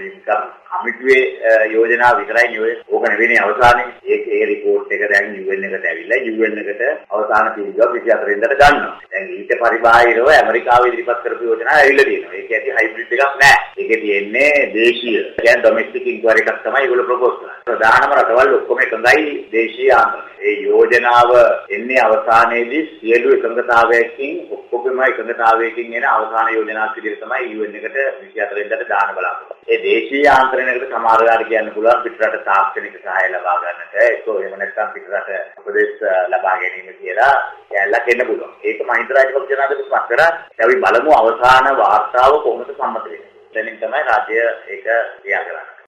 නිකම් කමිටුවේ යෝජනා විතරයි නෙවෙයි. ඕක නෙවෙයි අවසානයේ. ඒක ඒ රිපෝට් එක දැන් UN එකට ඇවිල්ලා UN එකට අවසාන තීන්දුව 24 වෙනිදාට ගන්නවා. දැන් ඊට පරිබාහිරව ඇමරිකාව ඉදිරිපත් කරපු යෝජනා ඇවිල්ලා තියෙනවා. ඒක ඇති හයිබ්‍රිඩ් එකක් නෑ. ඒකේ තියෙන්නේ දේශීය. කියන්නේ ඩොමෙස්ටික් ඉන්ක්වයරි එකක් තමයි ඒගොල්ලෝ ප්‍රොපෝස් කරන්නේ. ප්‍රධානම රටවල් ඔක්කොම එකඟයි දේශීය ආන්දෝලනය. ඒ යෝජනාව එන්නේ අවසානයේදී සියලු එකඟතාවයකින් ඔක්කොගේම එකඟතාවයකින් එන අවසාන යෝජනාවක් විදිහට තමයි UN එකට 24 වෙනිදාට දාන බලාපොරොත්තු. ඒ දේශීය ආන්තරණයකට සමහරවල් කියන්න පුළුවන් පිටරට තාක්ෂණික සහාය ලබා ගන්නට ඒකෝ එහෙම නැත්නම් පිටරට උපදෙස් ලබා ගැනීම කියලා කැලලක් එන්න පුළුවන්. ඒක මහින්ද රාජපක්ෂ ජනාධිපති මත කරා. අපි බලමු අවසාන වාර්තාව කොහොමද සම්මත වෙන්නේ. දැනින් තමයි රාජ්‍ය ඒක ක්‍රියා කරන්නේ.